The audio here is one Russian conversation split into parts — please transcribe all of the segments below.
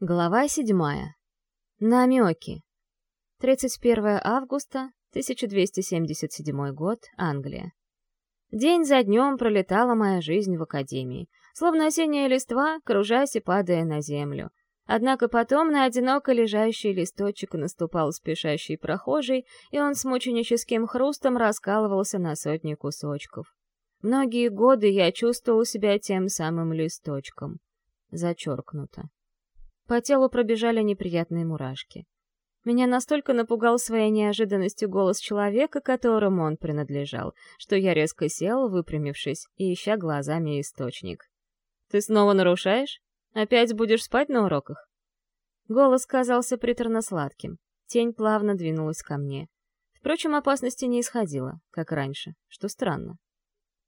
Глава седьмая. Намеки. 31 августа 1277 год, Англия. День за днем пролетала моя жизнь в академии, словно осенняя листва, кружась и падая на землю. Однако потом на одиноко лежащий листочек наступал спешащий прохожий, и он с мученическим хрустом раскалывался на сотни кусочков. Многие годы я чувствовал себя тем самым листочком. Зачеркнуто. По телу пробежали неприятные мурашки. Меня настолько напугал своей неожиданностью голос человека, которому он принадлежал, что я резко сел, выпрямившись и ища глазами источник. «Ты снова нарушаешь? Опять будешь спать на уроках?» Голос казался приторно-сладким. Тень плавно двинулась ко мне. Впрочем, опасности не исходило, как раньше, что странно.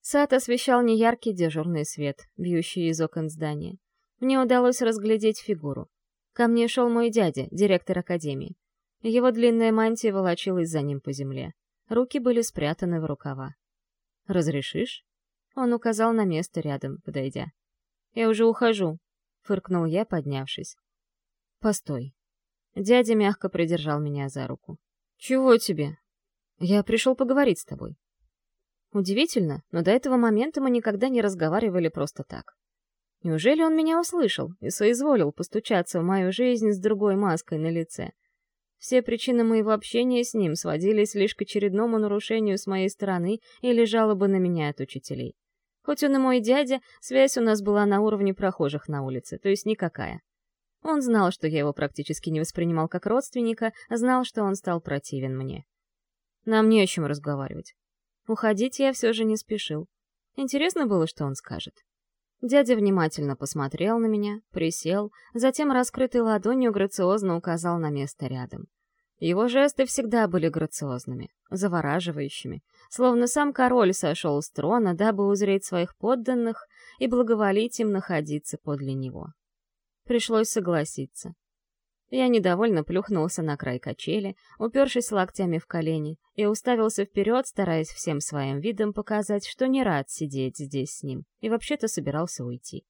Сад освещал неяркий дежурный свет, бьющий из окон здания. Мне удалось разглядеть фигуру. Ко мне шел мой дядя, директор академии. Его длинная мантия волочилась за ним по земле. Руки были спрятаны в рукава. «Разрешишь?» Он указал на место рядом, подойдя. «Я уже ухожу», — фыркнул я, поднявшись. «Постой». Дядя мягко придержал меня за руку. «Чего тебе?» «Я пришел поговорить с тобой». Удивительно, но до этого момента мы никогда не разговаривали просто так. Неужели он меня услышал и соизволил постучаться в мою жизнь с другой маской на лице? Все причины моего общения с ним сводились лишь к очередному нарушению с моей стороны или жалобы на меня от учителей. Хоть он и мой дядя, связь у нас была на уровне прохожих на улице, то есть никакая. Он знал, что я его практически не воспринимал как родственника, знал, что он стал противен мне. Нам не о чем разговаривать. Уходить я все же не спешил. Интересно было, что он скажет. Дядя внимательно посмотрел на меня, присел, затем раскрытой ладонью грациозно указал на место рядом. Его жесты всегда были грациозными, завораживающими, словно сам король сошел с трона, дабы узреть своих подданных и благоволить им находиться подле него. Пришлось согласиться. Я недовольно плюхнулся на край качели, упершись локтями в колени, и уставился вперед, стараясь всем своим видом показать, что не рад сидеть здесь с ним, и вообще-то собирался уйти.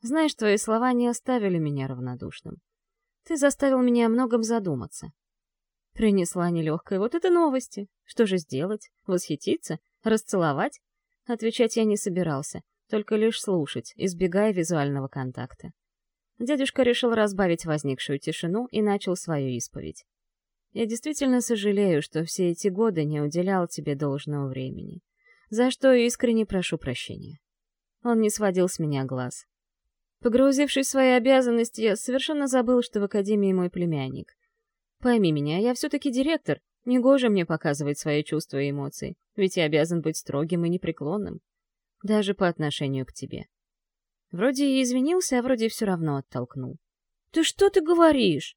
Знаешь, твои слова не оставили меня равнодушным. Ты заставил меня о многом задуматься. Принесла нелегкая вот это новости. Что же сделать? Восхититься? Расцеловать? Отвечать я не собирался, только лишь слушать, избегая визуального контакта. Дядюшка решил разбавить возникшую тишину и начал свою исповедь. «Я действительно сожалею, что все эти годы не уделял тебе должного времени, за что искренне прошу прощения». Он не сводил с меня глаз. Погрузившись в свои обязанности, я совершенно забыл, что в Академии мой племянник. Пойми меня, я все-таки директор, негоже мне показывать свои чувства и эмоции, ведь я обязан быть строгим и непреклонным. Даже по отношению к тебе. Вроде и извинился, а вроде все равно оттолкнул. «Ты что ты говоришь?»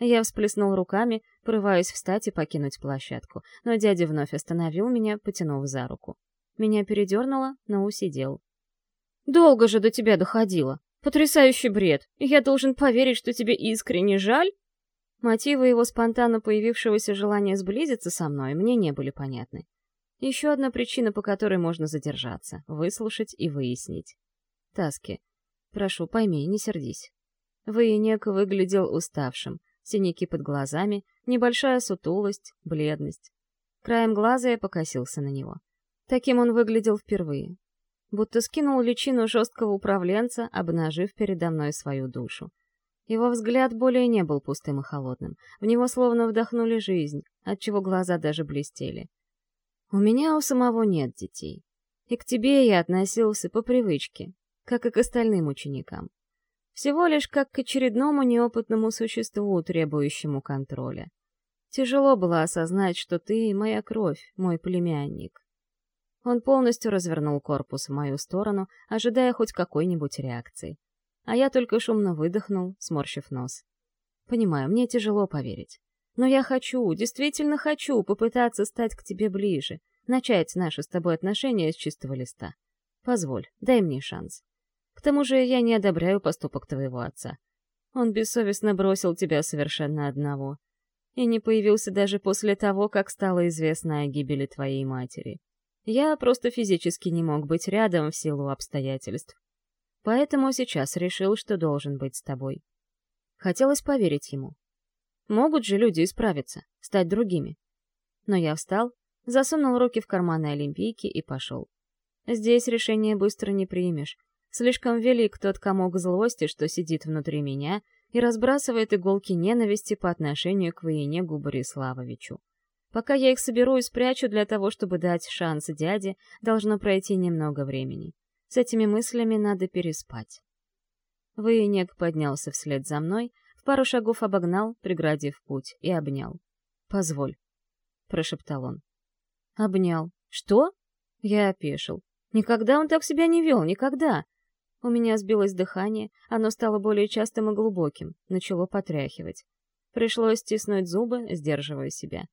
Я всплеснул руками, порываясь встать и покинуть площадку, но дядя вновь остановил меня, потянув за руку. Меня передернуло, но усидел. «Долго же до тебя доходило. Потрясающий бред. Я должен поверить, что тебе искренне жаль?» Мотивы его спонтанно появившегося желания сблизиться со мной мне не были понятны. Еще одна причина, по которой можно задержаться, выслушать и выяснить. Таски. Прошу, пойми, не сердись. Военек выглядел уставшим, синяки под глазами, небольшая сутулость, бледность. Краем глаза я покосился на него. Таким он выглядел впервые. Будто скинул личину жесткого управленца, обнажив передо мной свою душу. Его взгляд более не был пустым и холодным. В него словно вдохнули жизнь, отчего глаза даже блестели. У меня у самого нет детей. И к тебе я относился по привычке, как и к остальным ученикам. Всего лишь как к очередному неопытному существу, требующему контроля. Тяжело было осознать, что ты — моя кровь, мой племянник. Он полностью развернул корпус в мою сторону, ожидая хоть какой-нибудь реакции. А я только шумно выдохнул, сморщив нос. Понимаю, мне тяжело поверить. Но я хочу, действительно хочу попытаться стать к тебе ближе, начать наши с тобой отношения с чистого листа. Позволь, дай мне шанс. К тому же я не одобряю поступок твоего отца. Он бессовестно бросил тебя совершенно одного. И не появился даже после того, как стало известно о гибели твоей матери. Я просто физически не мог быть рядом в силу обстоятельств. Поэтому сейчас решил, что должен быть с тобой. Хотелось поверить ему. Могут же люди исправиться, стать другими. Но я встал, засунул руки в карманы Олимпийки и пошел. Здесь решение быстро не примешь. Слишком велик тот комок злости, что сидит внутри меня и разбрасывает иголки ненависти по отношению к Военегу Бориславовичу. Пока я их соберу и спрячу для того, чтобы дать шанс дяде, должно пройти немного времени. С этими мыслями надо переспать. Военег поднялся вслед за мной, в пару шагов обогнал, преградив путь, и обнял. «Позволь», — прошептал он. «Обнял. Что?» Я опешил. Никогда он так себя не вел, никогда. У меня сбилось дыхание, оно стало более частым и глубоким, начало потряхивать. Пришлось стиснуть зубы, сдерживая себя.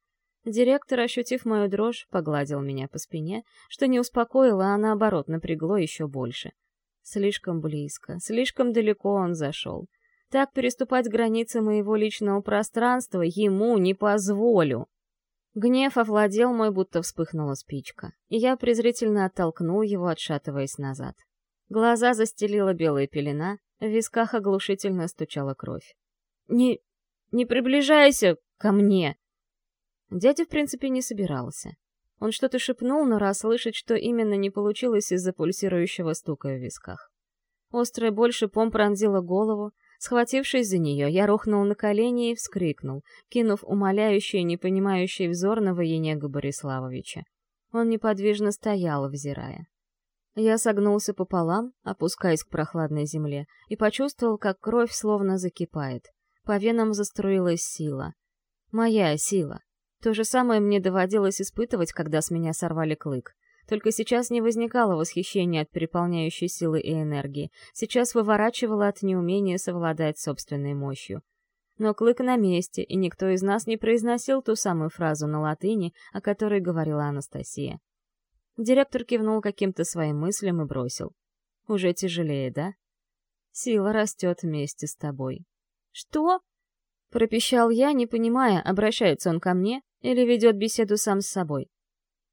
Директор, ощутив мою дрожь, погладил меня по спине, что не успокоило, а наоборот напрягло еще больше. Слишком близко, слишком далеко он зашел. Так переступать границы моего личного пространства ему не позволю. Гнев овладел мой, будто вспыхнула спичка, и я презрительно оттолкнул его, отшатываясь назад. Глаза застелила белая пелена, в висках оглушительно стучала кровь. «Не... не приближайся ко мне!» Дядя, в принципе, не собирался. Он что-то шепнул, но расслышать, что именно, не получилось из-за пульсирующего стука в висках. Острая боль шипом пронзила голову. Схватившись за нее, я рухнул на колени и вскрикнул, кинув умоляющий и непонимающий взор на Военега Бориславовича. Он неподвижно стоял, взирая. Я согнулся пополам, опускаясь к прохладной земле, и почувствовал, как кровь словно закипает. По венам заструилась сила. Моя сила. То же самое мне доводилось испытывать, когда с меня сорвали клык. Только сейчас не возникало восхищения от переполняющей силы и энергии. Сейчас выворачивало от неумения совладать собственной мощью. Но клык на месте, и никто из нас не произносил ту самую фразу на латыни, о которой говорила Анастасия. Директор кивнул каким-то своим мыслям и бросил. «Уже тяжелее, да? Сила растет вместе с тобой». «Что?» — пропищал я, не понимая, обращается он ко мне или ведет беседу сам с собой.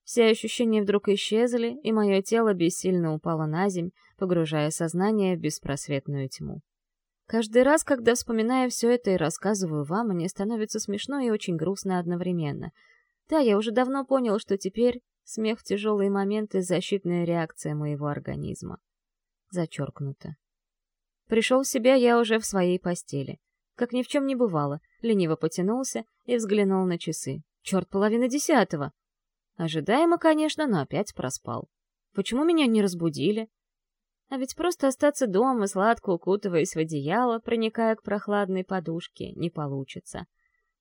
Все ощущения вдруг исчезли, и мое тело бессильно упало на земь, погружая сознание в беспросветную тьму. Каждый раз, когда вспоминаю все это и рассказываю вам, мне становится смешно и очень грустно одновременно. Да, я уже давно понял, что теперь Смех в тяжелые моменты — защитная реакция моего организма. Зачеркнуто. Пришел в себя я уже в своей постели. Как ни в чем не бывало, лениво потянулся и взглянул на часы. Черт, половина десятого! Ожидаемо, конечно, но опять проспал. Почему меня не разбудили? А ведь просто остаться дома, сладко укутываясь в одеяло, проникая к прохладной подушке, не получится.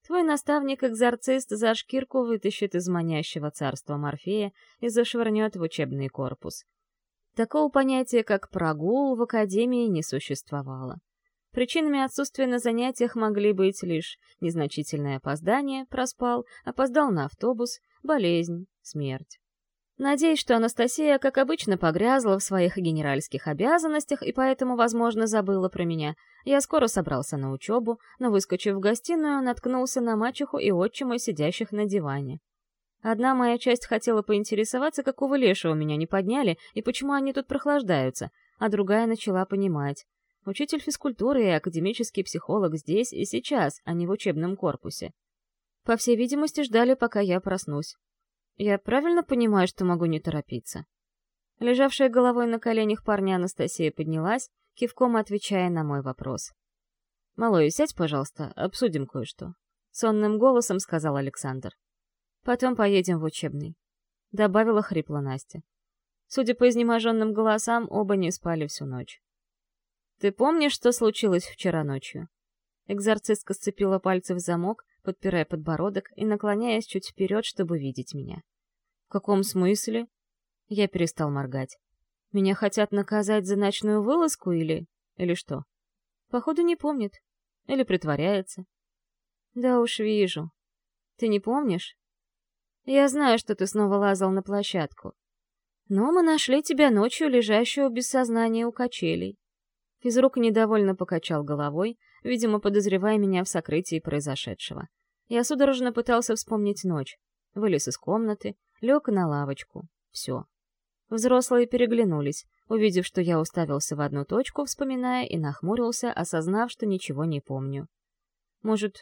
Твой наставник-экзорцист за шкирку вытащит из манящего царства Морфея и зашвырнет в учебный корпус. Такого понятия, как прогул, в Академии не существовало. Причинами отсутствия на занятиях могли быть лишь незначительное опоздание, проспал, опоздал на автобус, болезнь, смерть. Надеюсь, что Анастасия, как обычно, погрязла в своих генеральских обязанностях и поэтому, возможно, забыла про меня. Я скоро собрался на учебу, но, выскочив в гостиную, наткнулся на мачеху и отчима, сидящих на диване. Одна моя часть хотела поинтересоваться, какого лешего меня не подняли и почему они тут прохлаждаются, а другая начала понимать. Учитель физкультуры и академический психолог здесь и сейчас, а не в учебном корпусе. По всей видимости, ждали, пока я проснусь. Я правильно понимаю, что могу не торопиться? Лежавшая головой на коленях парня Анастасия поднялась, кивком отвечая на мой вопрос. «Малой, сядь, пожалуйста, обсудим кое-что», — сонным голосом сказал Александр. «Потом поедем в учебный», — добавила хрипло Настя. Судя по изнеможенным голосам, оба не спали всю ночь. «Ты помнишь, что случилось вчера ночью?» Экзорцистка сцепила пальцы в замок, подпирая подбородок и наклоняясь чуть вперед, чтобы видеть меня. «В каком смысле?» Я перестал моргать. «Меня хотят наказать за ночную вылазку или... или что?» «Походу, не помнит. Или притворяется». «Да уж вижу. Ты не помнишь?» «Я знаю, что ты снова лазал на площадку. Но мы нашли тебя ночью, лежащего без сознания у качелей». Физрук недовольно покачал головой, видимо, подозревая меня в сокрытии произошедшего. Я судорожно пытался вспомнить ночь. Вылез из комнаты, лег на лавочку. Все. Взрослые переглянулись, увидев, что я уставился в одну точку, вспоминая, и нахмурился, осознав, что ничего не помню. Может,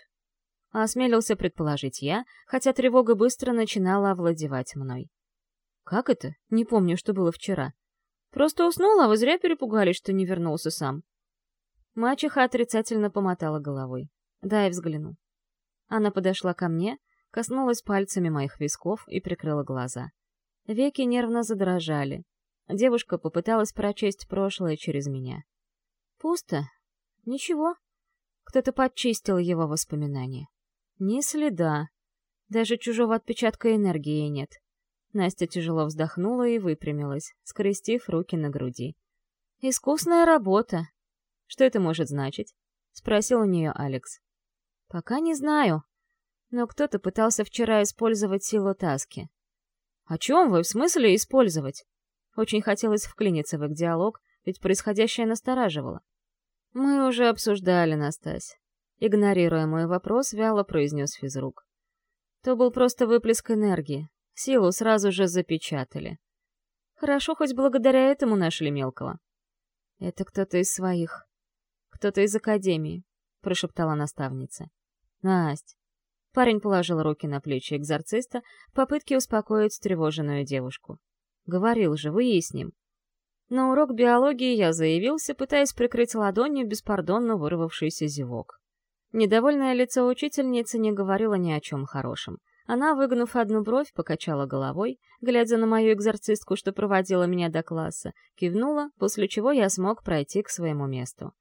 осмелился предположить я, хотя тревога быстро начинала овладевать мной. Как это? Не помню, что было вчера. Просто уснула, а вы зря перепугались, что не вернулся сам. Мачеха отрицательно помотала головой. «Дай взгляну». Она подошла ко мне, коснулась пальцами моих висков и прикрыла глаза. Веки нервно задрожали. Девушка попыталась прочесть прошлое через меня. Пусто. Ничего. Кто-то подчистил его воспоминания. Ни следа. Даже чужого отпечатка энергии нет. Настя тяжело вздохнула и выпрямилась, скрестив руки на груди. «Искусная работа. Что это может значить?» — спросил у нее Алекс. «Пока не знаю. Но кто-то пытался вчера использовать силу Таски. «О чем вы? В смысле использовать?» Очень хотелось вклиниться в их диалог, ведь происходящее настораживало. «Мы уже обсуждали, Настась». Игнорируя мой вопрос, вяло произнес физрук. То был просто выплеск энергии. Силу сразу же запечатали. Хорошо, хоть благодаря этому нашли мелкого. «Это кто-то из своих. Кто-то из академии», — прошептала наставница. «Насть, Парень положил руки на плечи экзорциста в попытке успокоить встревоженную девушку. «Говорил же, выясним». На урок биологии я заявился, пытаясь прикрыть ладонью беспардонно вырвавшийся зевок. Недовольное лицо учительницы не говорило ни о чем хорошем. Она, выгнув одну бровь, покачала головой, глядя на мою экзорцистку, что проводила меня до класса, кивнула, после чего я смог пройти к своему месту.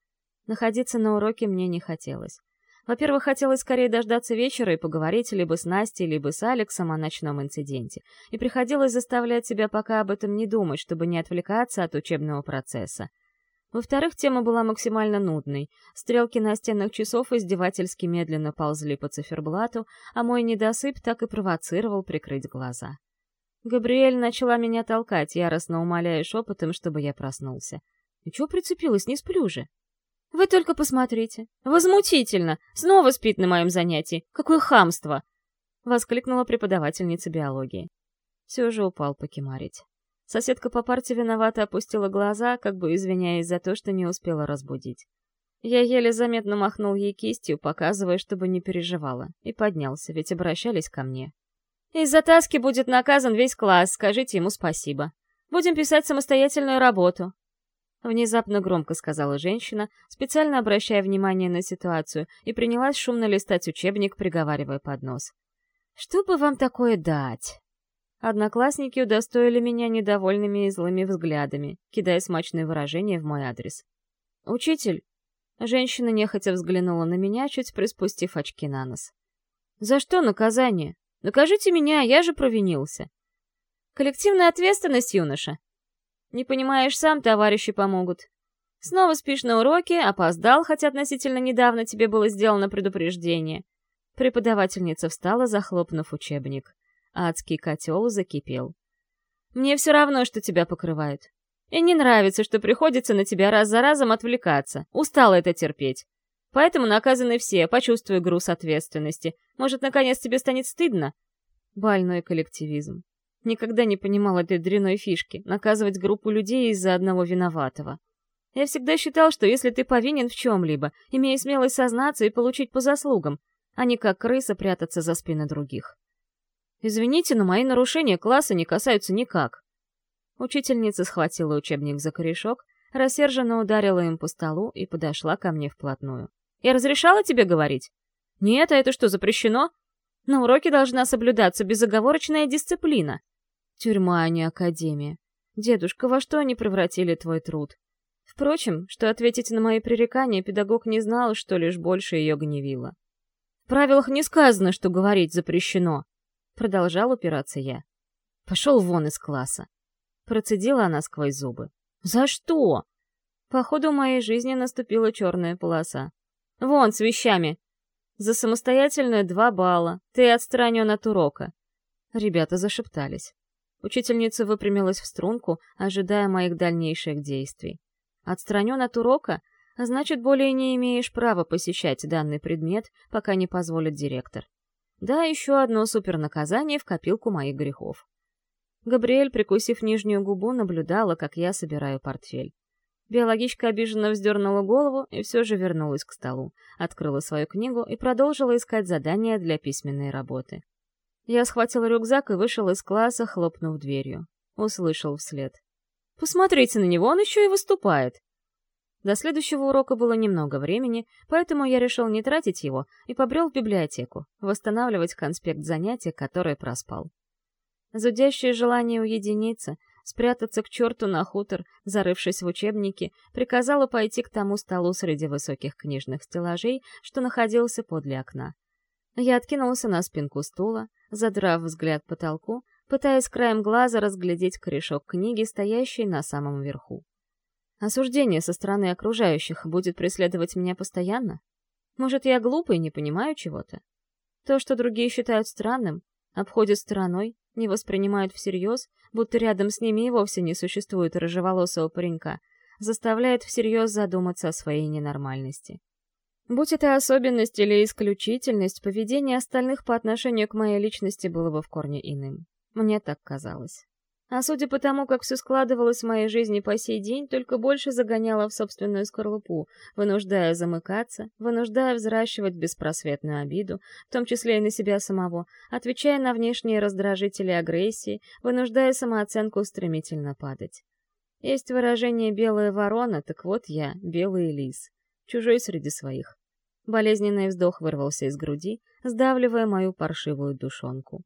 Находиться на уроке мне не хотелось. Во-первых, хотелось скорее дождаться вечера и поговорить либо с Настей, либо с Алексом о ночном инциденте. И приходилось заставлять себя пока об этом не думать, чтобы не отвлекаться от учебного процесса. Во-вторых, тема была максимально нудной. Стрелки настенных часов издевательски медленно ползли по циферблату, а мой недосып так и провоцировал прикрыть глаза. Габриэль начала меня толкать, яростно умоляя шепотом, чтобы я проснулся. «И чё прицепилась? Не сплю же!» Вы только посмотрите. Возмутительно! Снова спит на моем занятии. Какое хамство!» — воскликнула преподавательница биологии. Все же упал покемарить. Соседка по парте виновато опустила глаза, как бы извиняясь за то, что не успела разбудить. Я еле заметно махнул ей кистью, показывая, чтобы не переживала, и поднялся, ведь обращались ко мне. «Из-за таски будет наказан весь класс, скажите ему спасибо. Будем писать самостоятельную работу. Внезапно громко сказала женщина, специально обращая внимание на ситуацию, и принялась шумно листать учебник, приговаривая под нос. «Что бы вам такое дать?» Одноклассники удостоили меня недовольными и злыми взглядами, кидая смачные выражения в мой адрес. «Учитель!» Женщина нехотя взглянула на меня, чуть приспустив очки на нос. «За что наказание? Накажите меня, я же провинился!» «Коллективная ответственность, юноша!» Не понимаешь сам, товарищи помогут. Снова спишь на уроке, опоздал, хотя относительно недавно тебе было сделано предупреждение. Преподавательница встала, захлопнув учебник. Адский котел закипел. Мне все равно, что тебя покрывают. И не нравится, что приходится на тебя раз за разом отвлекаться. Устала это терпеть. Поэтому наказаны все, почувствуй груз ответственности. Может, наконец тебе станет стыдно? Больной коллективизм. Никогда не понимал этой дряной фишки — наказывать группу людей из-за одного виноватого. Я всегда считал, что если ты повинен в чем-либо, имея смелость сознаться и получить по заслугам, а не как крыса прятаться за спины других. Извините, но мои нарушения класса не касаются никак. Учительница схватила учебник за корешок, рассерженно ударила им по столу и подошла ко мне вплотную. «Я разрешала тебе говорить?» «Нет, а это что, запрещено?» На уроке должна соблюдаться безоговорочная дисциплина. Тюрьма, а не академия. Дедушка, во что они превратили твой труд? Впрочем, что ответить на мои пререкания педагог не знал, что лишь больше ее гневило. В правилах не сказано, что говорить запрещено. Продолжал упираться я. Пошел вон из класса. Процедила она сквозь зубы. За что? По ходу моей жизни наступила черная полоса. Вон, с вещами. За самостоятельную два балла. Ты отстранен от урока. Ребята зашептались. Учительница выпрямилась в струнку, ожидая моих дальнейших действий. Отстранен от урока, значит, более не имеешь права посещать данный предмет, пока не позволит директор. Да, еще одно супернаказание в копилку моих грехов. Габриэль, прикусив нижнюю губу, наблюдала, как я собираю портфель. Биологичка обиженно вздернула голову и все же вернулась к столу, открыла свою книгу и продолжила искать задания для письменной работы. Я схватил рюкзак и вышел из класса, хлопнув дверью. Услышал вслед. «Посмотрите на него, он еще и выступает!» До следующего урока было немного времени, поэтому я решил не тратить его и побрел в библиотеку, восстанавливать конспект занятия, который проспал. Зудящее желание уединиться, спрятаться к черту на хутор, зарывшись в учебники, приказала пойти к тому столу среди высоких книжных стеллажей, что находился подле окна. Я откинулся на спинку стула, задрав взгляд потолку, пытаясь краем глаза разглядеть корешок книги, стоящей на самом верху. Осуждение со стороны окружающих будет преследовать меня постоянно? Может, я глупый и не понимаю чего-то? То, что другие считают странным, обходят стороной, не воспринимают всерьез, будто рядом с ними и вовсе не существует рыжеволосого паренька, заставляет всерьез задуматься о своей ненормальности. Будь это особенность или исключительность, поведение остальных по отношению к моей личности было бы в корне иным. Мне так казалось. А судя по тому, как все складывалось в моей жизни по сей день, только больше загоняло в собственную скорлупу, вынуждая замыкаться, вынуждая взращивать беспросветную обиду, в том числе и на себя самого, отвечая на внешние раздражители агрессии, вынуждая самооценку стремительно падать. Есть выражение «белая ворона», так вот я, белый лис, чужой среди своих. Болезненный вздох вырвался из груди, сдавливая мою паршивую душонку.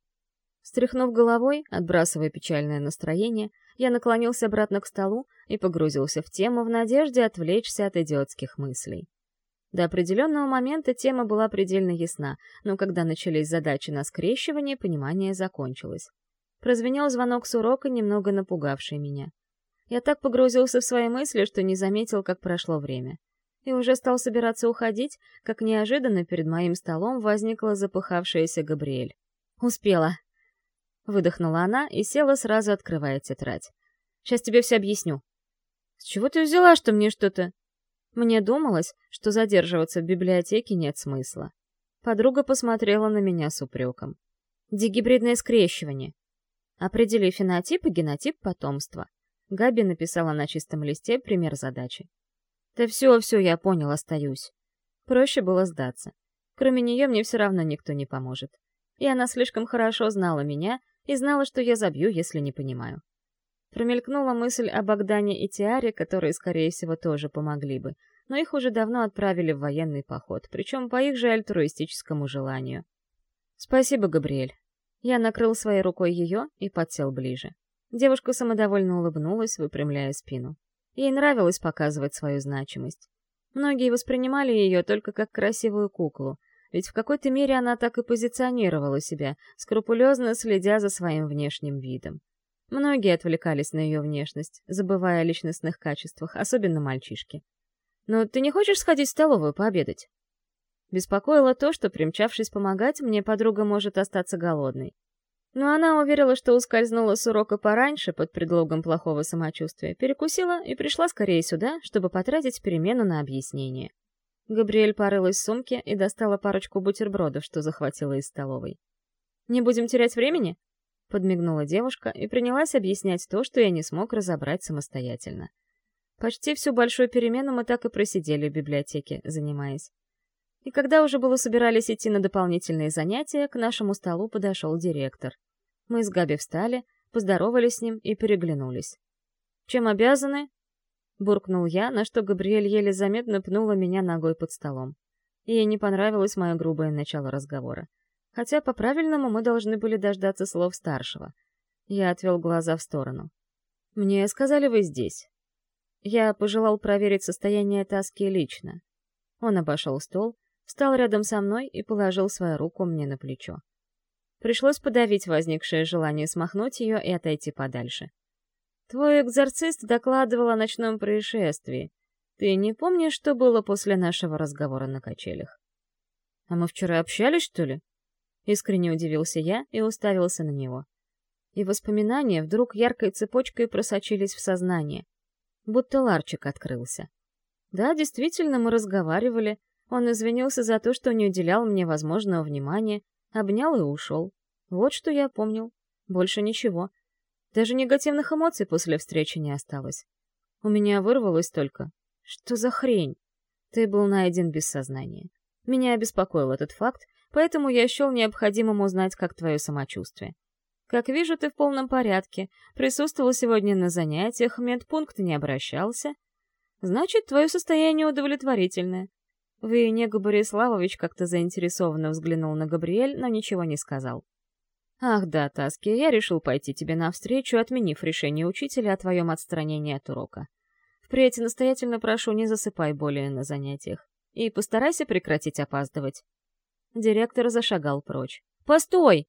Стряхнув головой, отбрасывая печальное настроение, я наклонился обратно к столу и погрузился в тему в надежде отвлечься от идиотских мыслей. До определенного момента тема была предельно ясна, но когда начались задачи на скрещивание, понимание закончилось. Прозвенел звонок с урока, немного напугавший меня. Я так погрузился в свои мысли, что не заметил, как прошло время. И уже стал собираться уходить, как неожиданно перед моим столом возникла запыхавшаяся Габриэль. «Успела!» Выдохнула она и села, сразу открывая тетрадь. «Сейчас тебе все объясню». «С чего ты взяла, что мне что-то...» Мне думалось, что задерживаться в библиотеке нет смысла. Подруга посмотрела на меня с упреком. «Дигибридное скрещивание. Определи фенотип и генотип потомства». Габи написала на чистом листе пример задачи. «Да все, все, я понял, остаюсь». Проще было сдаться. Кроме нее мне все равно никто не поможет. И она слишком хорошо знала меня и знала, что я забью, если не понимаю. Промелькнула мысль о Богдане и Тиаре, которые, скорее всего, тоже помогли бы, но их уже давно отправили в военный поход, причем по их же альтруистическому желанию. «Спасибо, Габриэль». Я накрыл своей рукой ее и подсел ближе. Девушка самодовольно улыбнулась, выпрямляя спину. Ей нравилось показывать свою значимость. Многие воспринимали ее только как красивую куклу — ведь в какой-то мере она так и позиционировала себя, скрупулезно следя за своим внешним видом. Многие отвлекались на ее внешность, забывая о личностных качествах, особенно мальчишки. «Но ты не хочешь сходить в столовую пообедать?» Беспокоило то, что, примчавшись помогать, мне подруга может остаться голодной. Но она уверила, что ускользнула с урока пораньше под предлогом плохого самочувствия, перекусила и пришла скорее сюда, чтобы потратить перемену на объяснение. Габриэль порылась в сумке и достала парочку бутербродов, что захватила из столовой. «Не будем терять времени?» — подмигнула девушка и принялась объяснять то, что я не смог разобрать самостоятельно. Почти всю большую перемену мы так и просидели в библиотеке, занимаясь. И когда уже было собирались идти на дополнительные занятия, к нашему столу подошел директор. Мы с Габи встали, поздоровались с ним и переглянулись. «Чем обязаны?» Буркнул я, на что Габриэль еле заметно пнула меня ногой под столом. Ей не понравилось мое грубое начало разговора. Хотя по-правильному мы должны были дождаться слов старшего. Я отвел глаза в сторону. «Мне сказали, вы здесь». Я пожелал проверить состояние Таски лично. Он обошел стол, встал рядом со мной и положил свою руку мне на плечо. Пришлось подавить возникшее желание смахнуть ее и отойти подальше. Твой экзорцист докладывал о ночном происшествии. Ты не помнишь, что было после нашего разговора на качелях? А мы вчера общались, что ли? Искренне удивился я и уставился на него. И воспоминания вдруг яркой цепочкой просочились в сознание. Будто ларчик открылся. Да, действительно, мы разговаривали. Он извинился за то, что не уделял мне возможного внимания, обнял и ушел. Вот что я помнил. Больше ничего. Даже негативных эмоций после встречи не осталось. У меня вырвалось только «Что за хрень?» Ты был найден без сознания. Меня обеспокоил этот факт, поэтому я счел необходимым узнать, как твое самочувствие. Как вижу, ты в полном порядке, присутствовал сегодня на занятиях, медпункт не обращался. Значит, твое состояние удовлетворительное. Вейнега Бориславович как-то заинтересованно взглянул на Габриэль, но ничего не сказал. «Ах да, Таски, я решил пойти тебе навстречу, отменив решение учителя о твоем отстранении от урока. Впредь настоятельно прошу, не засыпай более на занятиях. И постарайся прекратить опаздывать». Директор зашагал прочь. «Постой!»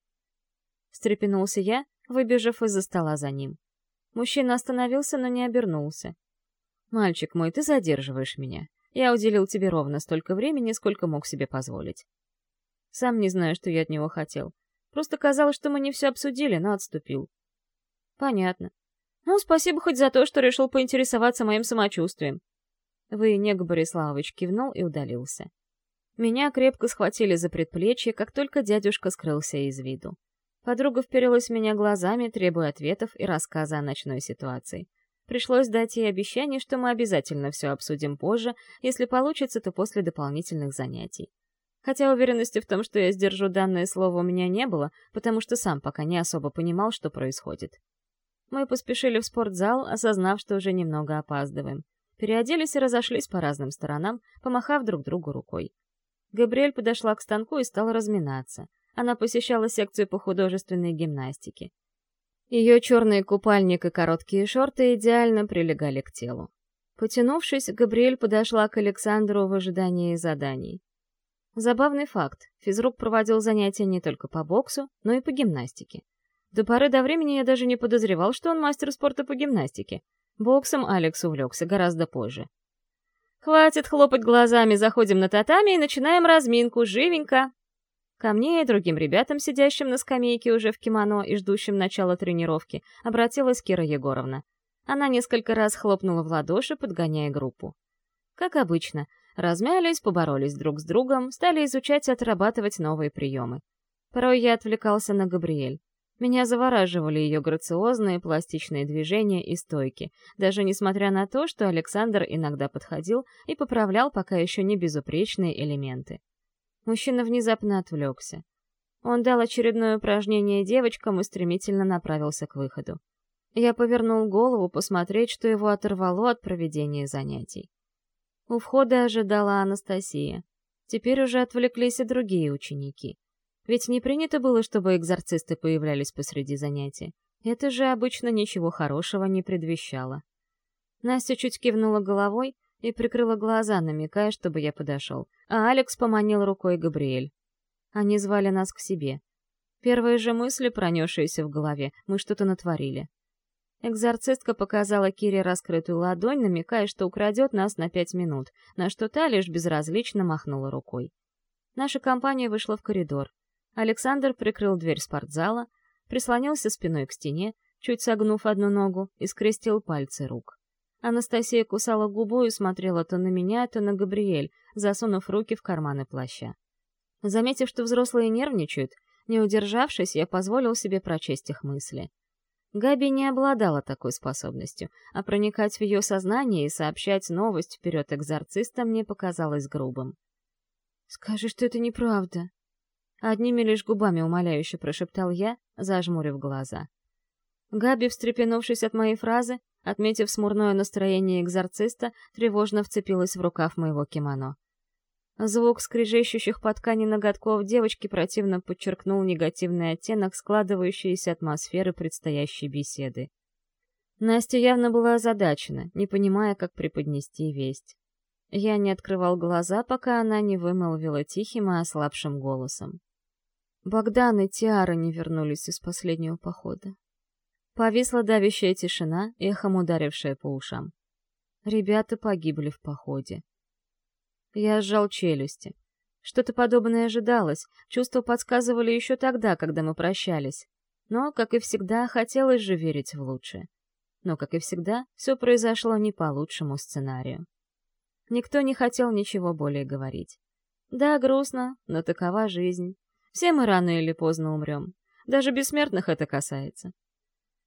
Встрепенулся я, выбежав из-за стола за ним. Мужчина остановился, но не обернулся. «Мальчик мой, ты задерживаешь меня. Я уделил тебе ровно столько времени, сколько мог себе позволить. Сам не знаю, что я от него хотел. Просто казалось, что мы не все обсудили, но отступил. Понятно. Ну, спасибо хоть за то, что решил поинтересоваться моим самочувствием. Вы, Нег Бориславович, кивнул и удалился. Меня крепко схватили за предплечье, как только дядюшка скрылся из виду. Подруга вперилась в меня глазами, требуя ответов и рассказа о ночной ситуации. Пришлось дать ей обещание, что мы обязательно все обсудим позже, если получится, то после дополнительных занятий. Хотя уверенности в том, что я сдержу данное слово, у меня не было, потому что сам пока не особо понимал, что происходит. Мы поспешили в спортзал, осознав, что уже немного опаздываем. Переоделись и разошлись по разным сторонам, помахав друг другу рукой. Габриэль подошла к станку и стала разминаться. Она посещала секцию по художественной гимнастике. Ее черный купальник и короткие шорты идеально прилегали к телу. Потянувшись, Габриэль подошла к Александру в ожидании заданий. Забавный факт. Физрук проводил занятия не только по боксу, но и по гимнастике. До поры до времени я даже не подозревал, что он мастер спорта по гимнастике. Боксом Алекс увлекся гораздо позже. «Хватит хлопать глазами, заходим на татами и начинаем разминку, живенько!» Ко мне и другим ребятам, сидящим на скамейке уже в кимоно и ждущим начала тренировки, обратилась Кира Егоровна. Она несколько раз хлопнула в ладоши, подгоняя группу. Как обычно, размялись, поборолись друг с другом, стали изучать и отрабатывать новые приемы. Порой я отвлекался на Габриэль. Меня завораживали ее грациозные пластичные движения и стойки, даже несмотря на то, что Александр иногда подходил и поправлял пока еще не безупречные элементы. Мужчина внезапно отвлекся. Он дал очередное упражнение девочкам и стремительно направился к выходу. Я повернул голову посмотреть, что его оторвало от проведения занятий. У входа ожидала Анастасия. Теперь уже отвлеклись и другие ученики. Ведь не принято было, чтобы экзорцисты появлялись посреди занятий. Это же обычно ничего хорошего не предвещало. Настя чуть кивнула головой, и прикрыла глаза, намекая, чтобы я подошел. А Алекс поманил рукой Габриэль. Они звали нас к себе. Первые же мысли, пронесшиеся в голове, мы что-то натворили. Экзорцистка показала Кире раскрытую ладонь, намекая, что украдет нас на пять минут, на что та лишь безразлично махнула рукой. Наша компания вышла в коридор. Александр прикрыл дверь спортзала, прислонился спиной к стене, чуть согнув одну ногу, и скрестил пальцы рук. Анастасия кусала губу и смотрела то на меня, то на Габриэль, засунув руки в карманы плаща. Заметив, что взрослые нервничают, не удержавшись, я позволил себе прочесть их мысли. Габи не обладала такой способностью, а проникать в ее сознание и сообщать новость вперед экзорциста мне показалось грубым. «Скажи, что это неправда!» Одними лишь губами умоляюще прошептал я, зажмурив глаза. Габи, встрепенувшись от моей фразы, Отметив смурное настроение экзорциста, тревожно вцепилась в рукав моего кимоно. Звук скрежещущих по ткани ноготков девочки противно подчеркнул негативный оттенок складывающейся атмосферы предстоящей беседы. Настя явно была озадачена, не понимая, как преподнести весть. Я не открывал глаза, пока она не вымолвила тихим и ослабшим голосом. Богдан и Тиара не вернулись из последнего похода. Повисла давящая тишина, эхом ударившая по ушам. Ребята погибли в походе. Я сжал челюсти. Что-то подобное ожидалось, чувства подсказывали еще тогда, когда мы прощались. Но, как и всегда, хотелось же верить в лучшее. Но, как и всегда, все произошло не по лучшему сценарию. Никто не хотел ничего более говорить. Да, грустно, но такова жизнь. Все мы рано или поздно умрем. Даже бессмертных это касается.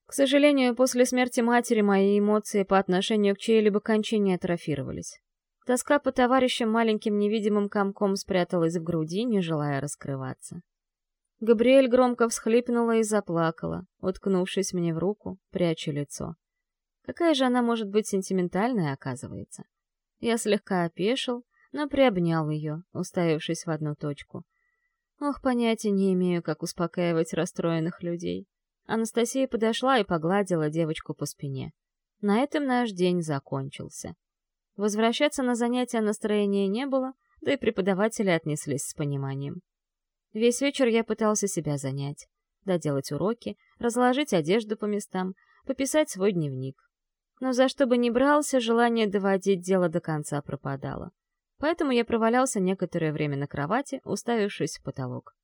К сожалению, после смерти матери мои эмоции по отношению к чьей-либо кончине атрофировались. Тоска по товарищам маленьким невидимым комком спряталась в груди, не желая раскрываться. Габриэль громко всхлипнула и заплакала, уткнувшись мне в руку, пряча лицо. Какая же она может быть сентиментальная, оказывается. Я слегка опешил, но приобнял ее, уставившись в одну точку. Ох, понятия не имею, как успокаивать расстроенных людей. Анастасия подошла и погладила девочку по спине. На этом наш день закончился. Возвращаться на занятия настроения не было, да и преподаватели отнеслись с пониманием. Весь вечер я пытался себя занять, доделать уроки, разложить одежду по местам, пописать свой дневник. Но за что бы ни брался, желание доводить дело до конца пропадало. Поэтому я провалялся некоторое время на кровати, уставившись в потолок.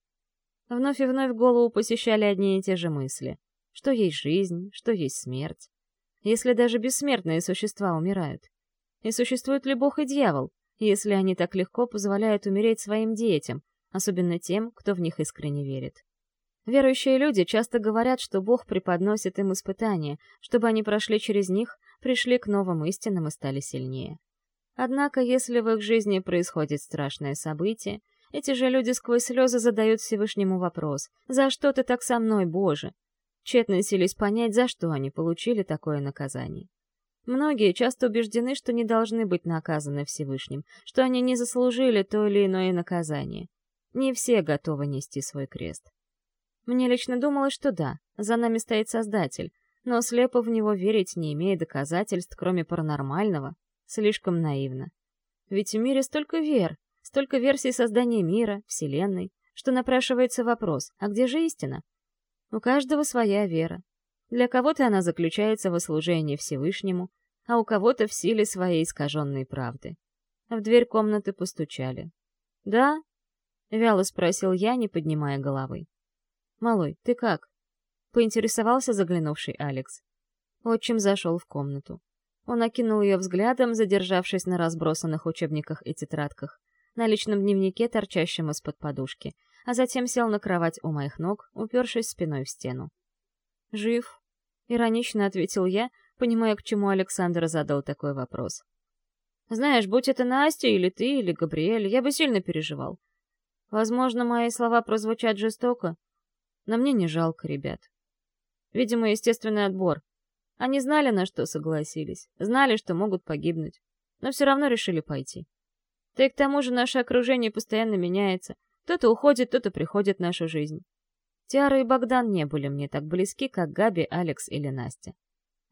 Вновь и вновь голову посещали одни и те же мысли. Что есть жизнь, что есть смерть. Если даже бессмертные существа умирают. И существует ли Бог и дьявол, если они так легко позволяют умереть своим детям, особенно тем, кто в них искренне верит? Верующие люди часто говорят, что Бог преподносит им испытания, чтобы они прошли через них, пришли к новым истинам и стали сильнее. Однако, если в их жизни происходит страшное событие, эти же люди сквозь слезы задают Всевышнему вопрос «За что ты так со мной, Боже?» Тщетно сились понять, за что они получили такое наказание. Многие часто убеждены, что не должны быть наказаны Всевышним, что они не заслужили то или иное наказание. Не все готовы нести свой крест. Мне лично думалось, что да, за нами стоит Создатель, но слепо в него верить, не имея доказательств, кроме паранормального, слишком наивно. Ведь в мире столько вер, столько версий создания мира, Вселенной, что напрашивается вопрос, а где же истина? У каждого своя вера. Для кого-то она заключается в служении Всевышнему, а у кого-то в силе своей искаженной правды. В дверь комнаты постучали. «Да?» — вяло спросил я, не поднимая головы. «Малой, ты как?» — поинтересовался заглянувший Алекс. Отчим зашел в комнату. Он окинул ее взглядом, задержавшись на разбросанных учебниках и тетрадках, на личном дневнике, торчащем из-под подушки, а затем сел на кровать у моих ног, упершись спиной в стену. «Жив?» — иронично ответил я, понимая, к чему Александр задал такой вопрос. «Знаешь, будь это Настя или ты, или Габриэль, я бы сильно переживал. Возможно, мои слова прозвучат жестоко, но мне не жалко ребят. Видимо, естественный отбор. Они знали, на что согласились, знали, что могут погибнуть, но все равно решили пойти. Да и к тому же наше окружение постоянно меняется. Кто-то уходит, кто-то приходит в нашу жизнь. Тиара и Богдан не были мне так близки, как Габи, Алекс или Настя.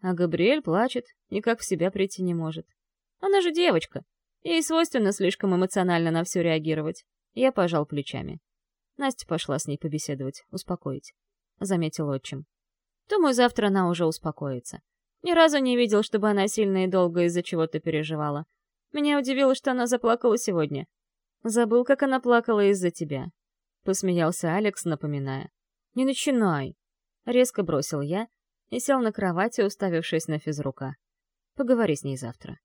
А Габриэль плачет, никак в себя прийти не может. Она же девочка. Ей свойственно слишком эмоционально на все реагировать. Я пожал плечами. Настя пошла с ней побеседовать, успокоить. Заметил отчим. Думаю, завтра она уже успокоится. Ни разу не видел, чтобы она сильно и долго из-за чего-то переживала. Меня удивило, что она заплакала сегодня. Забыл, как она плакала из-за тебя. Посмеялся Алекс, напоминая. «Не начинай!» Резко бросил я и сел на кровати, уставившись на физрука. Поговори с ней завтра.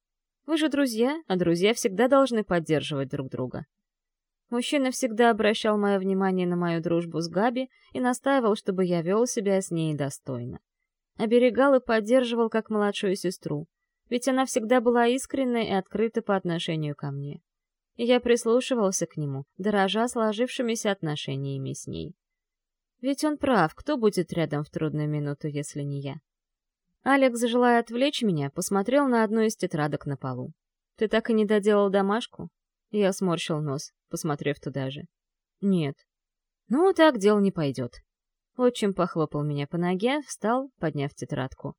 Вы же друзья, а друзья всегда должны поддерживать друг друга. Мужчина всегда обращал мое внимание на мою дружбу с Габи и настаивал, чтобы я вел себя с ней достойно. Оберегал и поддерживал как младшую сестру, ведь она всегда была искренной и открыта по отношению ко мне. И я прислушивался к нему, дорожа сложившимися отношениями с ней. Ведь он прав, кто будет рядом в трудную минуту, если не я? Алекс, желая отвлечь меня, посмотрел на одну из тетрадок на полу. «Ты так и не доделал домашку?» Я сморщил нос, посмотрев туда же. «Нет». «Ну, так дело не пойдет». Отчим похлопал меня по ноге, встал, подняв тетрадку.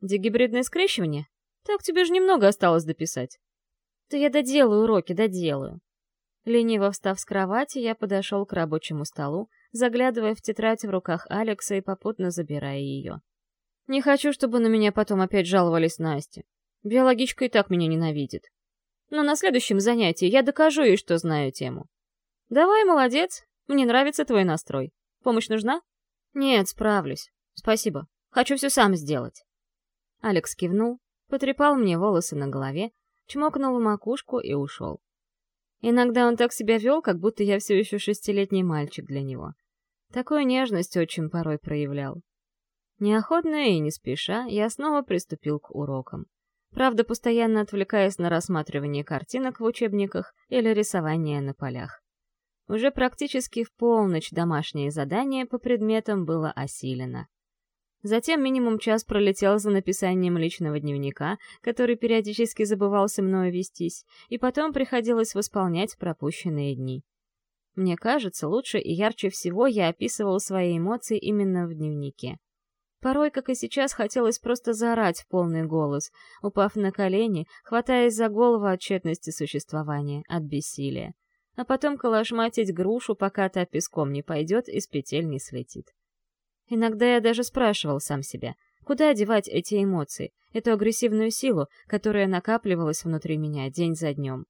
«Дегибридное скрещивание? Так тебе же немного осталось дописать». «Да я доделаю уроки, доделаю». Лениво встав с кровати, я подошел к рабочему столу, заглядывая в тетрадь в руках Алекса и попутно забирая ее. «Не хочу, чтобы на меня потом опять жаловались Насте. Биологичка и так меня ненавидит. Но на следующем занятии я докажу ей, что знаю тему. Давай, молодец. Мне нравится твой настрой. Помощь нужна? Нет, справлюсь. Спасибо. Хочу все сам сделать. Алекс кивнул, потрепал мне волосы на голове, чмокнул в макушку и ушел. Иногда он так себя вел, как будто я все еще шестилетний мальчик для него. Такую нежность очень порой проявлял. Неохотно и не спеша я снова приступил к урокам. Правда, постоянно отвлекаясь на рассматривание картинок в учебниках или рисование на полях. Уже практически в полночь домашнее задание по предметам было осилено. Затем минимум час пролетел за написанием личного дневника, который периодически забывался мною вестись, и потом приходилось восполнять пропущенные дни. Мне кажется, лучше и ярче всего я описывал свои эмоции именно в дневнике. Порой, как и сейчас, хотелось просто заорать в полный голос, упав на колени, хватаясь за голову от тщетности существования, от бессилия. А потом калашматить грушу, пока та песком не пойдет и с петель не слетит. Иногда я даже спрашивал сам себя, куда девать эти эмоции, эту агрессивную силу, которая накапливалась внутри меня день за днем.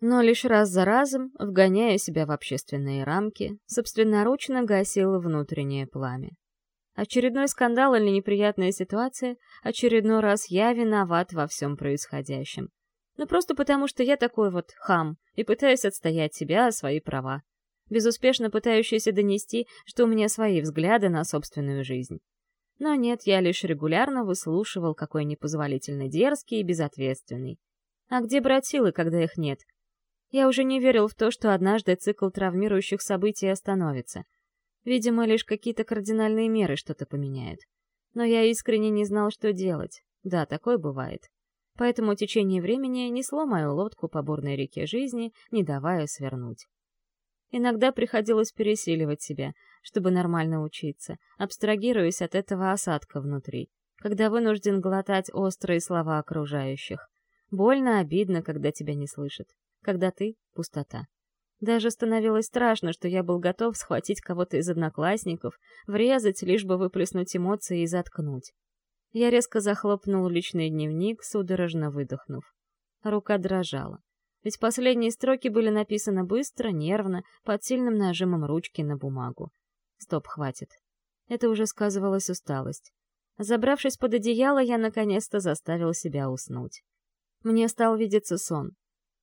Но лишь раз за разом, вгоняя себя в общественные рамки, собственноручно гасил внутреннее пламя. Очередной скандал или неприятная ситуация, очередной раз я виноват во всем происходящем. Ну просто потому, что я такой вот хам и пытаюсь отстоять себя, свои права. Безуспешно пытающийся донести, что у меня свои взгляды на собственную жизнь. Но нет, я лишь регулярно выслушивал, какой непозволительно дерзкий и безответственный. А где брать силы, когда их нет? Я уже не верил в то, что однажды цикл травмирующих событий остановится — Видимо, лишь какие-то кардинальные меры что-то поменяют. Но я искренне не знал, что делать. Да, такое бывает. Поэтому течение времени несло мою лодку по бурной реке жизни, не давая свернуть. Иногда приходилось пересиливать себя, чтобы нормально учиться, абстрагируясь от этого осадка внутри, когда вынужден глотать острые слова окружающих. Больно, обидно, когда тебя не слышат, когда ты — пустота. Даже становилось страшно, что я был готов схватить кого-то из одноклассников, врезать, лишь бы выплеснуть эмоции и заткнуть. Я резко захлопнул личный дневник, судорожно выдохнув. Рука дрожала. Ведь последние строки были написаны быстро, нервно, под сильным нажимом ручки на бумагу. Стоп, хватит. Это уже сказывалась усталость. Забравшись под одеяло, я наконец-то заставил себя уснуть. Мне стал видеться сон.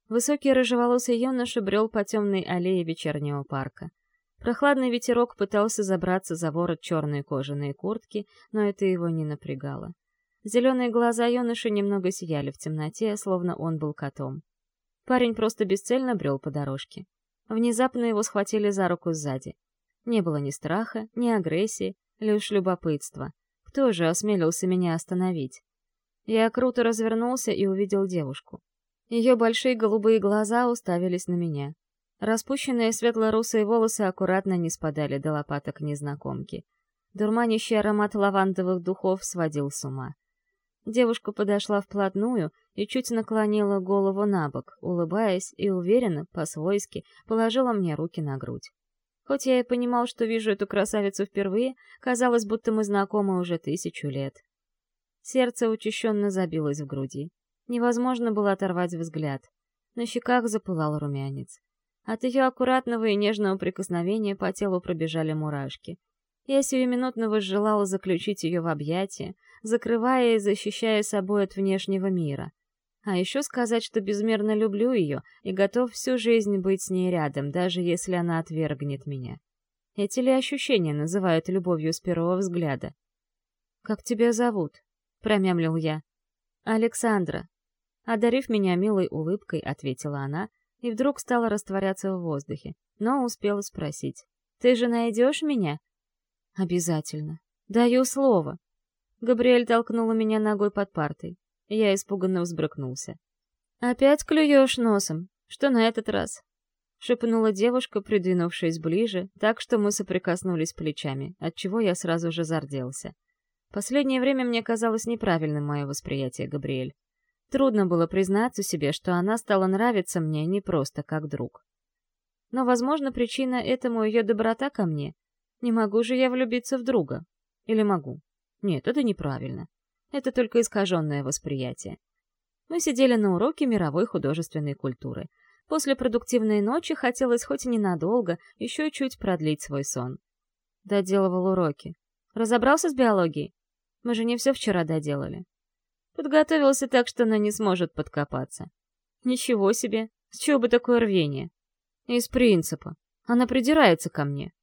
Высокий рыжеволосый юноша брел по темной аллее вечернего парка. Прохладный ветерок пытался забраться за ворот черной кожаной куртки, но это его не напрягало. Зеленые глаза юноши немного сияли в темноте, словно он был котом. Парень просто бесцельно брел по дорожке. Внезапно его схватили за руку сзади. Не было ни страха, ни агрессии, лишь любопытства. Кто же осмелился меня остановить? Я круто развернулся и увидел девушку. Ее большие голубые глаза уставились на меня. Распущенные светло-русые волосы аккуратно не спадали до лопаток незнакомки. Дурманящий аромат лавандовых духов сводил с ума. Девушка подошла вплотную и чуть наклонила голову на бок, улыбаясь и уверенно, по-свойски, положила мне руки на грудь. Хоть я и понимал, что вижу эту красавицу впервые, казалось, будто мы знакомы уже тысячу лет. Сердце учащенно забилось в груди. Невозможно было оторвать взгляд. На щеках запылал румянец. От ее аккуратного и нежного прикосновения по телу пробежали мурашки. Я сиюминутно возжелала заключить ее в объятия, закрывая и защищая собой от внешнего мира. А еще сказать, что безмерно люблю ее и готов всю жизнь быть с ней рядом, даже если она отвергнет меня. Эти ли ощущения называют любовью с первого взгляда? «Как тебя зовут?» — промямлил я. «Александра», Одарив меня милой улыбкой, ответила она и вдруг стала растворяться в воздухе, но успела спросить. «Ты же найдешь меня?» «Обязательно. Даю слово». Габриэль толкнула меня ногой под партой. Я испуганно взбрыкнулся. «Опять клюешь носом? Что на этот раз?» — шепнула девушка, придвинувшись ближе, так что мы соприкоснулись плечами, отчего я сразу же зарделся. Последнее время мне казалось неправильным мое восприятие Габриэль. Трудно было признаться себе, что она стала нравиться мне не просто как друг. Но, возможно, причина этому ее доброта ко мне. Не могу же я влюбиться в друга. Или могу? Нет, это неправильно. Это только искаженное восприятие. Мы сидели на уроке мировой художественной культуры. После продуктивной ночи хотелось хоть и ненадолго, еще чуть продлить свой сон. Доделывал уроки. Разобрался с биологией? Мы же не все вчера доделали. Подготовился так, что она не сможет подкопаться. Ничего себе, с чего бы такое рвение? Из принципа. Она придирается ко мне.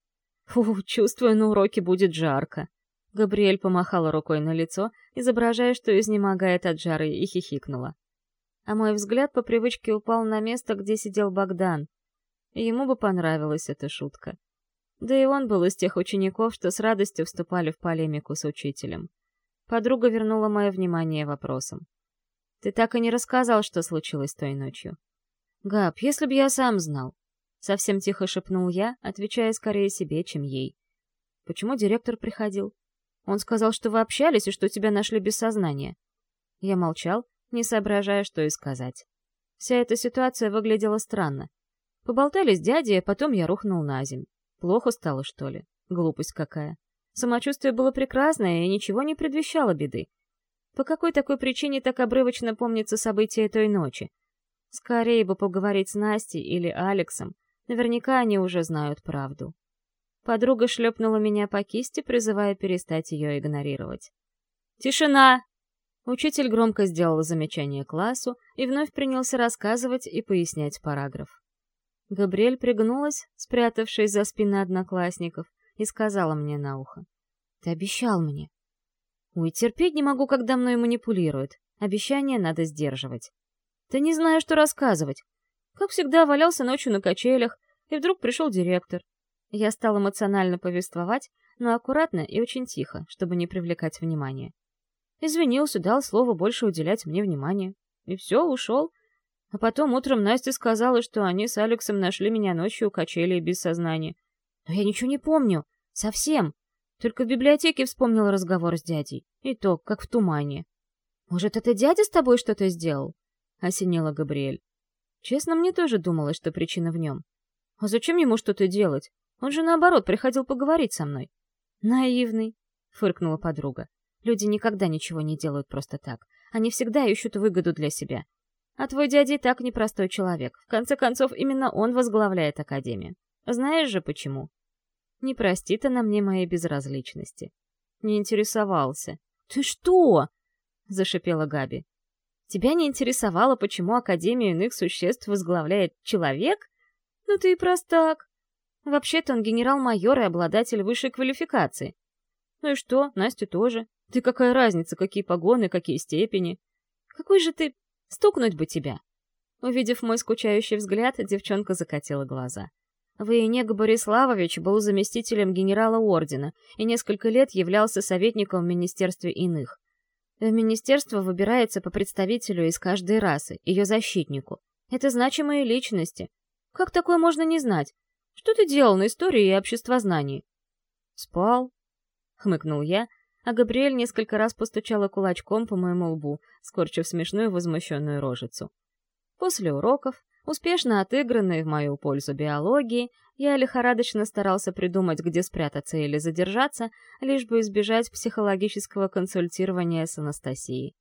Фу, чувствую, на уроке будет жарко. Габриэль помахала рукой на лицо, изображая, что изнемогает от жары, и хихикнула. А мой взгляд по привычке упал на место, где сидел Богдан. ему бы понравилась эта шутка. Да и он был из тех учеников, что с радостью вступали в полемику с учителем. Подруга вернула мое внимание вопросом. «Ты так и не рассказал, что случилось той ночью». «Габ, если бы я сам знал», — совсем тихо шепнул я, отвечая скорее себе, чем ей. «Почему директор приходил?» Он сказал, что вы общались и что тебя нашли без сознания. Я молчал, не соображая, что и сказать. Вся эта ситуация выглядела странно. Поболтали с дядей, а потом я рухнул на земь. Плохо стало, что ли? Глупость какая. Самочувствие было прекрасное и ничего не предвещало беды. По какой такой причине так обрывочно помнится события той ночи? Скорее бы поговорить с Настей или Алексом. Наверняка они уже знают правду. Подруга шлепнула меня по кисти, призывая перестать ее игнорировать. «Тишина!» Учитель громко сделал замечание классу и вновь принялся рассказывать и пояснять параграф. Габриэль пригнулась, спрятавшись за спины одноклассников, и сказала мне на ухо. «Ты обещал мне». «Ой, терпеть не могу, когда мной манипулируют. Обещания надо сдерживать». «Да не знаю, что рассказывать. Как всегда, валялся ночью на качелях, и вдруг пришел директор. Я стал эмоционально повествовать, но аккуратно и очень тихо, чтобы не привлекать внимания. Извинился, дал слово больше уделять мне внимания. И все, ушел. А потом утром Настя сказала, что они с Алексом нашли меня ночью у качелей без сознания. Но я ничего не помню. Совсем. Только в библиотеке вспомнил разговор с дядей. И то, как в тумане. «Может, это дядя с тобой что-то сделал?» — осенила Габриэль. Честно, мне тоже думалось, что причина в нем. А зачем ему что-то делать? Он же, наоборот, приходил поговорить со мной. Наивный, фыркнула подруга. Люди никогда ничего не делают просто так. Они всегда ищут выгоду для себя. А твой дядя и так непростой человек. В конце концов, именно он возглавляет Академию. Знаешь же почему? Не простит она мне моей безразличности. Не интересовался. «Ты что?» — зашипела Габи. «Тебя не интересовало, почему Академию иных существ возглавляет человек? Ну ты и простак. Вообще-то он генерал-майор и обладатель высшей квалификации. Ну и что, Настя тоже. Ты какая разница, какие погоны, какие степени? Какой же ты... Стукнуть бы тебя!» Увидев мой скучающий взгляд, девчонка закатила глаза. Военек Бориславович был заместителем генерала ордена и несколько лет являлся советником в Министерстве иных. В министерство выбирается по представителю из каждой расы, ее защитнику. Это значимые личности. Как такое можно не знать? Что ты делал на истории и обществознании?» «Спал», — хмыкнул я, а Габриэль несколько раз постучала кулачком по моему лбу, скорчив смешную возмущенную рожицу. После уроков, успешно отыгранной в мою пользу биологии, я лихорадочно старался придумать, где спрятаться или задержаться, лишь бы избежать психологического консультирования с Анастасией.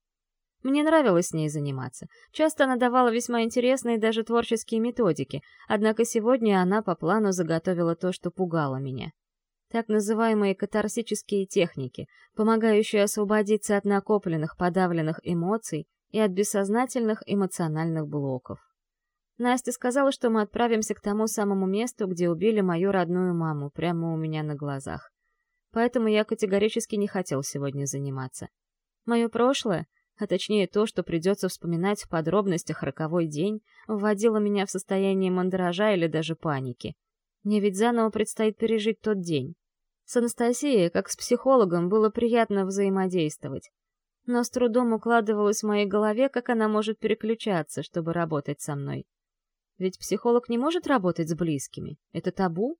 Мне нравилось с ней заниматься. Часто она давала весьма интересные даже творческие методики, однако сегодня она по плану заготовила то, что пугало меня. Так называемые катарсические техники, помогающие освободиться от накопленных подавленных эмоций и от бессознательных эмоциональных блоков. Настя сказала, что мы отправимся к тому самому месту, где убили мою родную маму, прямо у меня на глазах. Поэтому я категорически не хотел сегодня заниматься. Мое прошлое, а точнее то, что придется вспоминать в подробностях роковой день, вводило меня в состояние мандража или даже паники. Мне ведь заново предстоит пережить тот день. С Анастасией, как с психологом, было приятно взаимодействовать. Но с трудом укладывалось в моей голове, как она может переключаться, чтобы работать со мной. Ведь психолог не может работать с близкими. Это табу?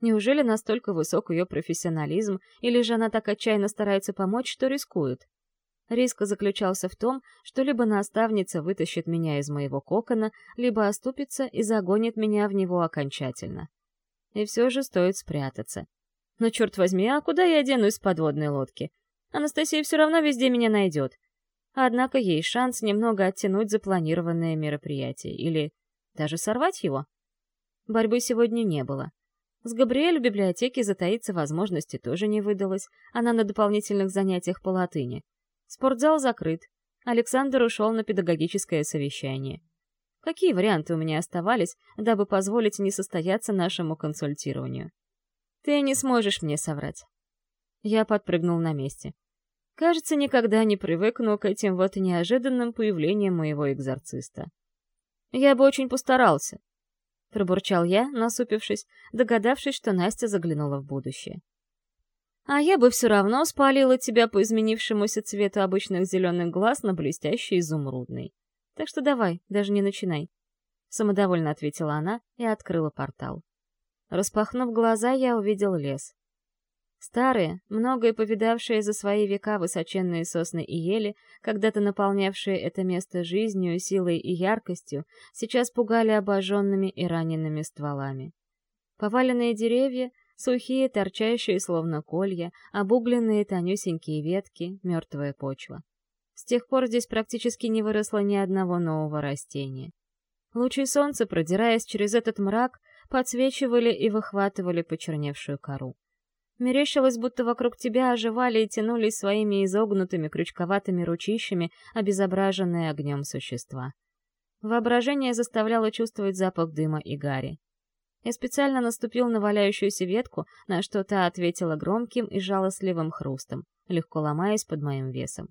Неужели настолько высок ее профессионализм, или же она так отчаянно старается помочь, что рискует? Риск заключался в том, что либо наставница вытащит меня из моего кокона, либо оступится и загонит меня в него окончательно. И все же стоит спрятаться. Но черт возьми, а куда я денусь с подводной лодки? Анастасия все равно везде меня найдет. Однако есть шанс немного оттянуть запланированное мероприятие или даже сорвать его. Борьбы сегодня не было. С Габриэль в библиотеке затаиться возможности тоже не выдалось, она на дополнительных занятиях по латыни. Спортзал закрыт. Александр ушел на педагогическое совещание. Какие варианты у меня оставались, дабы позволить не состояться нашему консультированию? Ты не сможешь мне соврать. Я подпрыгнул на месте. Кажется, никогда не привыкну к этим вот неожиданным появлениям моего экзорциста. Я бы очень постарался, пробурчал я, насупившись, догадавшись, что Настя заглянула в будущее. А я бы все равно спалила тебя по изменившемуся цвету обычных зеленых глаз на блестящий изумрудный. Так что давай, даже не начинай. Самодовольно ответила она и открыла портал. Распахнув глаза, я увидел лес. Старые, многое повидавшие за свои века высоченные сосны и ели, когда-то наполнявшие это место жизнью, силой и яркостью, сейчас пугали обожженными и ранеными стволами. Поваленные деревья, сухие, торчащие словно колья, обугленные тонюсенькие ветки, мертвая почва. С тех пор здесь практически не выросло ни одного нового растения. Лучи солнца, продираясь через этот мрак, подсвечивали и выхватывали почерневшую кору. Мерещилось, будто вокруг тебя оживали и тянулись своими изогнутыми крючковатыми ручищами обезображенные огнем существа. Воображение заставляло чувствовать запах дыма и гари. Я специально наступил на валяющуюся ветку, на что та ответила громким и жалостливым хрустом, легко ломаясь под моим весом.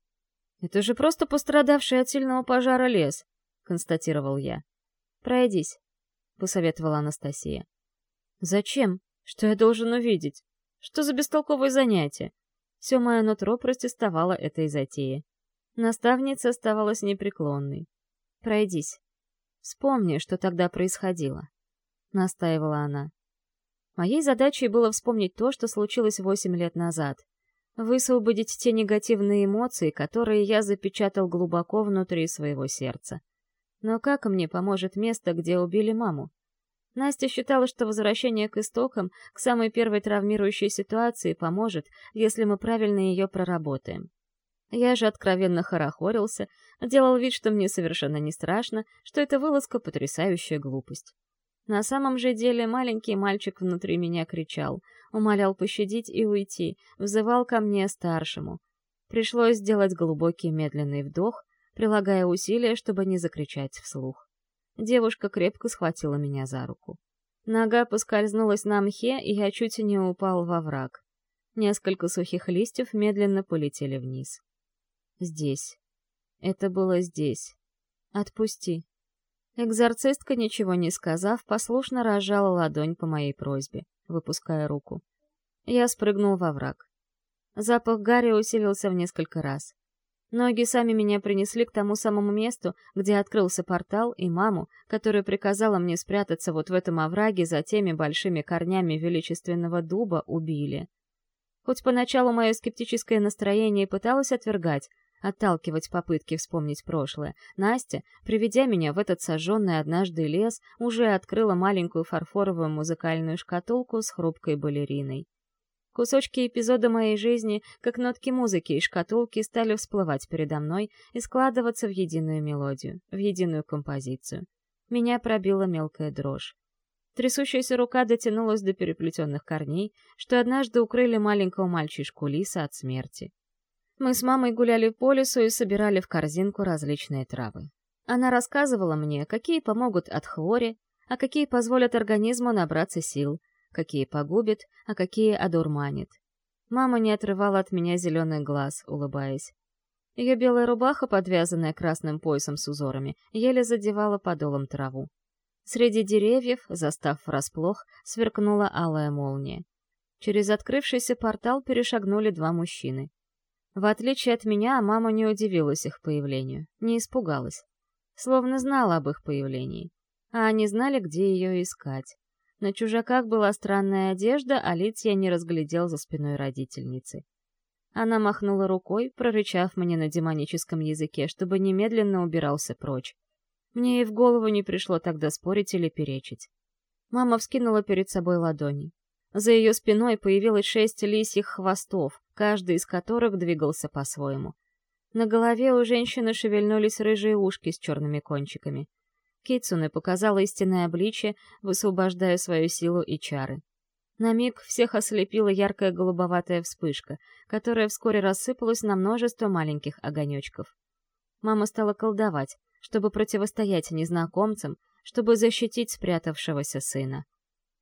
«Это же просто пострадавший от сильного пожара лес», — констатировал я. «Пройдись», — посоветовала Анастасия. «Зачем? Что я должен увидеть?» Что за бестолковое занятие? Все мое нутро протестовало этой затее. Наставница оставалась непреклонной. «Пройдись. Вспомни, что тогда происходило», — настаивала она. Моей задачей было вспомнить то, что случилось восемь лет назад. Высвободить те негативные эмоции, которые я запечатал глубоко внутри своего сердца. Но как мне поможет место, где убили маму? Настя считала, что возвращение к истокам, к самой первой травмирующей ситуации поможет, если мы правильно ее проработаем. Я же откровенно хорохорился, делал вид, что мне совершенно не страшно, что это вылазка — потрясающая глупость. На самом же деле маленький мальчик внутри меня кричал, умолял пощадить и уйти, взывал ко мне старшему. Пришлось сделать глубокий медленный вдох, прилагая усилия, чтобы не закричать вслух. Девушка крепко схватила меня за руку. Нога поскользнулась на мхе, и я чуть не упал во враг. Несколько сухих листьев медленно полетели вниз. Здесь. Это было здесь. Отпусти. Экзорцистка, ничего не сказав, послушно разжала ладонь по моей просьбе, выпуская руку. Я спрыгнул во враг. Запах гари усилился в несколько раз. Ноги сами меня принесли к тому самому месту, где открылся портал, и маму, которая приказала мне спрятаться вот в этом овраге за теми большими корнями величественного дуба, убили. Хоть поначалу мое скептическое настроение пыталось отвергать, отталкивать попытки вспомнить прошлое, Настя, приведя меня в этот сожженный однажды лес, уже открыла маленькую фарфоровую музыкальную шкатулку с хрупкой балериной. Кусочки эпизода моей жизни, как нотки музыки и шкатулки, стали всплывать передо мной и складываться в единую мелодию, в единую композицию. Меня пробила мелкая дрожь. Трясущаяся рука дотянулась до переплетенных корней, что однажды укрыли маленького мальчишку Лиса от смерти. Мы с мамой гуляли по лесу и собирали в корзинку различные травы. Она рассказывала мне, какие помогут от хвори, а какие позволят организму набраться сил — какие погубит, а какие одурманит. Мама не отрывала от меня зеленый глаз, улыбаясь. Ее белая рубаха, подвязанная красным поясом с узорами, еле задевала подолом траву. Среди деревьев, застав врасплох, сверкнула алая молния. Через открывшийся портал перешагнули два мужчины. В отличие от меня, мама не удивилась их появлению, не испугалась. Словно знала об их появлении. А они знали, где ее искать. На чужаках была странная одежда, а лиц я не разглядел за спиной родительницы. Она махнула рукой, прорычав мне на демоническом языке, чтобы немедленно убирался прочь. Мне и в голову не пришло тогда спорить или перечить. Мама вскинула перед собой ладони. За ее спиной появилось шесть лисьих хвостов, каждый из которых двигался по-своему. На голове у женщины шевельнулись рыжие ушки с черными кончиками. Китсуне показала истинное обличие, высвобождая свою силу и чары. На миг всех ослепила яркая голубоватая вспышка, которая вскоре рассыпалась на множество маленьких огонечков. Мама стала колдовать, чтобы противостоять незнакомцам, чтобы защитить спрятавшегося сына.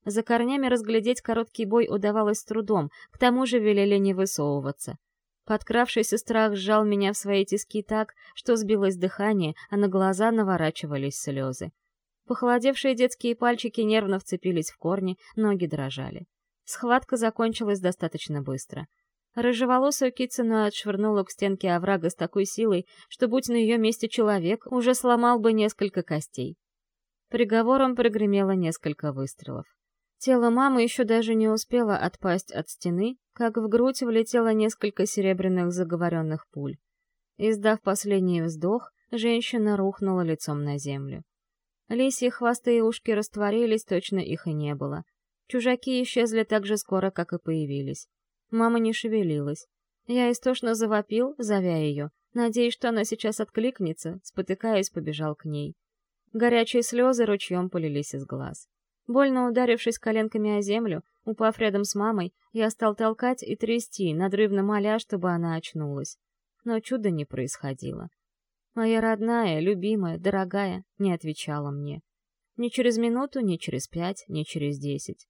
За корнями разглядеть короткий бой удавалось с трудом, к тому же велели не высовываться. Подкравшийся страх сжал меня в свои тиски так, что сбилось дыхание, а на глаза наворачивались слезы. Похолодевшие детские пальчики нервно вцепились в корни, ноги дрожали. Схватка закончилась достаточно быстро. Рыжеволосую Китсуну отшвырнула к стенке оврага с такой силой, что, будь на ее месте человек, уже сломал бы несколько костей. Приговором прогремело несколько выстрелов. Тело мамы еще даже не успело отпасть от стены, как в грудь влетело несколько серебряных заговоренных пуль. Издав последний вздох, женщина рухнула лицом на землю. Лисьи хвосты и ушки растворились, точно их и не было. Чужаки исчезли так же скоро, как и появились. Мама не шевелилась. Я истошно завопил, зовя ее, надеясь, что она сейчас откликнется, спотыкаясь, побежал к ней. Горячие слезы ручьем полились из глаз. Больно ударившись коленками о землю, упав рядом с мамой, я стал толкать и трясти, надрывно моля, чтобы она очнулась. Но чуда не происходило. Моя родная, любимая, дорогая не отвечала мне. Ни через минуту, ни через пять, ни через десять.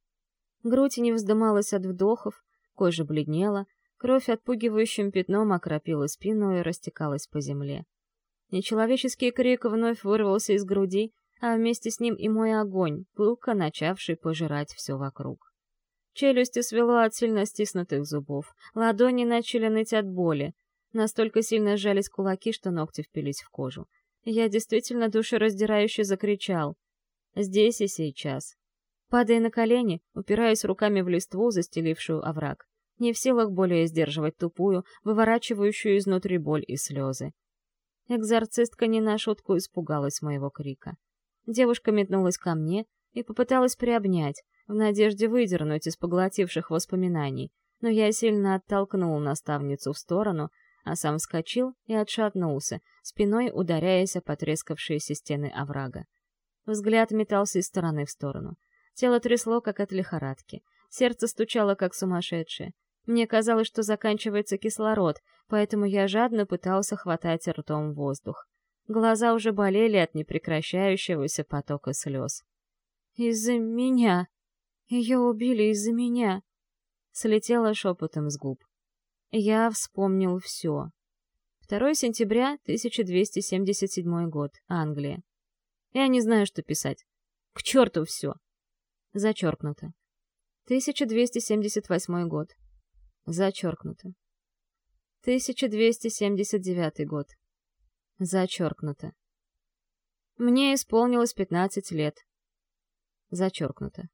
Грудь не вздымалась от вдохов, кожа бледнела, кровь отпугивающим пятном окропила спину и растекалась по земле. Нечеловеческий крик вновь вырвался из груди, а вместе с ним и мой огонь, пылко начавший пожирать все вокруг. Челюсти свело от сильно стиснутых зубов, ладони начали ныть от боли, настолько сильно сжались кулаки, что ногти впились в кожу. Я действительно душераздирающе закричал. Здесь и сейчас. Падая на колени, упираясь руками в листву, застелившую овраг. Не в силах более сдерживать тупую, выворачивающую изнутри боль и слезы. Экзорцистка не на шутку испугалась моего крика. Девушка метнулась ко мне и попыталась приобнять, в надежде выдернуть из поглотивших воспоминаний, но я сильно оттолкнул наставницу в сторону, а сам вскочил и отшатнулся, спиной ударяясь о потрескавшиеся стены оврага. Взгляд метался из стороны в сторону. Тело трясло, как от лихорадки. Сердце стучало, как сумасшедшее. Мне казалось, что заканчивается кислород, поэтому я жадно пытался хватать ртом воздух. Глаза уже болели от непрекращающегося потока слез. «Из-за меня! Ее убили из-за меня!» Слетело шепотом с губ. Я вспомнил все. 2 сентября 1277 год, Англия. Я не знаю, что писать. К черту все! Зачеркнуто. 1278 год. Зачеркнуто. 1279 год. Зачеркнуто. Мне исполнилось 15 лет. Зачеркнуто.